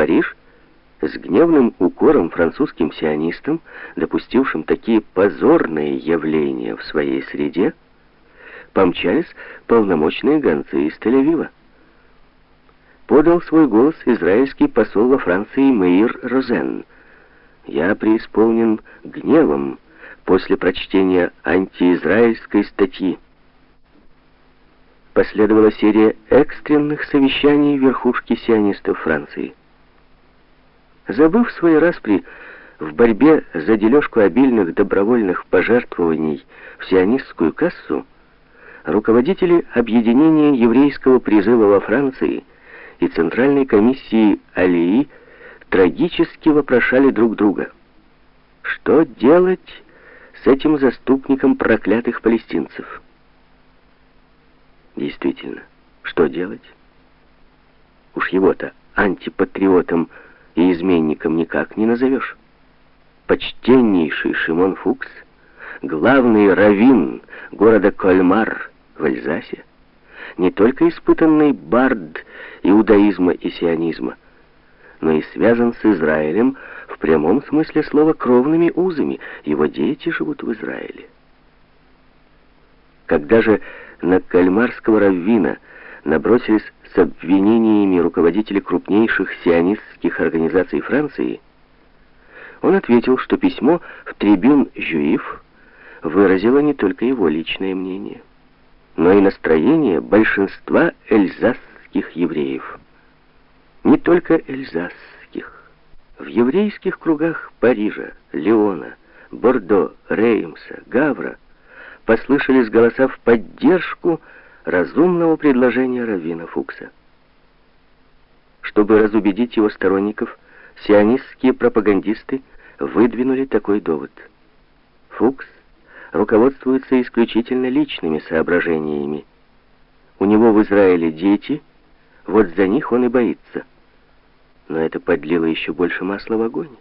Париж с гневным укором французским сионистам, допустившим такие позорные явления в своей среде, помчались полномочные гонцы из Тель-Авива. Подал свой голос израильский посол во Франции Меир Розен. «Я преисполнен гневом после прочтения антиизраильской статьи». Последовала серия экстренных совещаний верхушки сионистов Франции. Забыв свои распри в борьбе за дележку обильных добровольных пожертвований в сионистскую кассу, руководители объединения еврейского призыва во Франции и Центральной комиссии Алии трагически вопрошали друг друга. Что делать с этим заступником проклятых палестинцев? Действительно, что делать? Уж его-то антипатриотом и изменником никак не назовешь. Почтеннейший Шимон Фукс, главный раввин города Кольмар в Альзасе, не только испытанный бард иудаизма и сионизма, но и связан с Израилем в прямом смысле слова кровными узами. Его дети живут в Израиле. Когда же на кальмарского раввина набросились с обвинениями руководители крупнейших сионистских организаций Франции, он ответил, что письмо в трибюн Жюиф выразило не только его личное мнение, но и настроение большинства эльзасских евреев. Не только эльзасских. В еврейских кругах Парижа, Леона, Бордо, Реймса, Гавра послышались голоса в поддержку разумного предложения Равина Фукса. Чтобы разубедить его сторонников, сионистские пропагандисты выдвинули такой довод. Фукс руководствуется исключительно личными соображениями. У него в Израиле дети, вот за них он и боится. Но это подлило еще больше масла в огонь.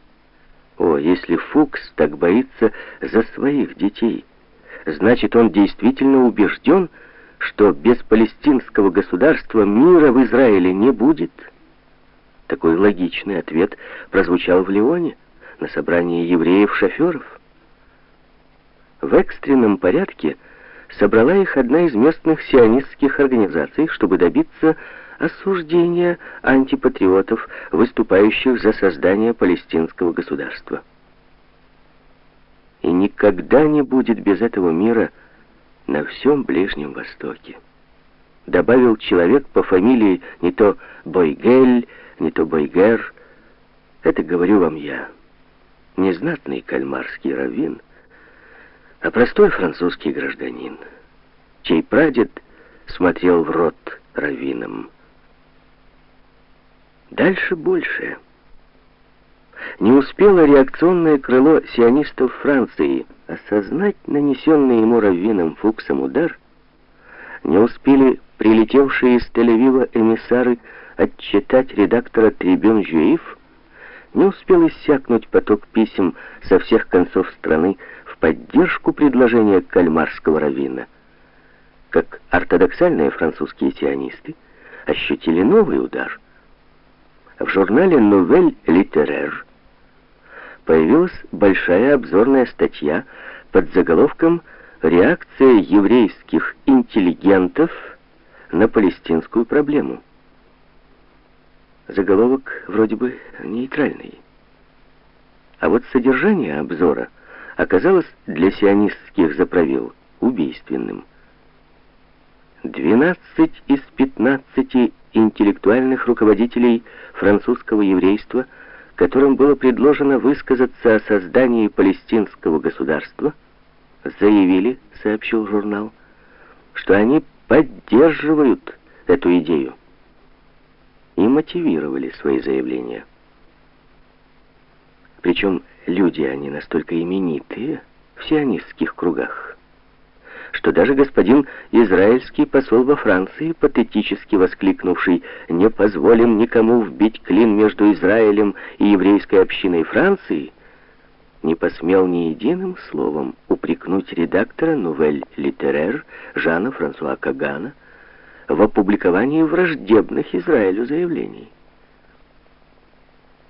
О, если Фукс так боится за своих детей, значит, он действительно убежден, что без палестинского государства мира в Израиле не будет? Такой логичный ответ прозвучал в Лионе на собрании евреев-шоферов. В экстренном порядке собрала их одна из местных сионистских организаций, чтобы добиться осуждения антипатриотов, выступающих за создание палестинского государства. И никогда не будет без этого мира на всем Ближнем Востоке. Добавил человек по фамилии не то Бойгель, не то Бойгер. Это говорю вам я, незнатный кальмарский раввин, а простой французский гражданин, чей прадед смотрел в рот раввинам. Дальше большее. Не успело реакционное крыло сионистов Франции осознать нанесенный ему раввином Фуксом удар, не успели прилетевшие из Тель-Авива эмиссары отчитать редактора «Трибюн Жюиф», не успел иссякнуть поток писем со всех концов страны в поддержку предложения кальмарского раввина, как ортодоксальные французские сионисты ощутили новый удар. В журнале «Новель Литерер» появилась большая обзорная статья под заголовком «Реакция еврейских интеллигентов на палестинскую проблему». Заголовок вроде бы нейтральный. А вот содержание обзора оказалось для сионистских заправил убийственным. 12 из 15 интеллектуальных руководителей французского еврейства – которым было предложено высказаться о создании палестинского государства, заявили, сообщил журнал, что они поддерживают эту идею и мотивировали свои заявления. Причем люди они настолько именитые в сионистских кругах, что даже господин израильский посол во Франции, патетически воскликнувший «Не позволим никому вбить клин между Израилем и еврейской общиной Франции», не посмел ни единым словом упрекнуть редактора «Нувель Литерер» Жана Франсуа Кагана в опубликовании враждебных Израилю заявлений.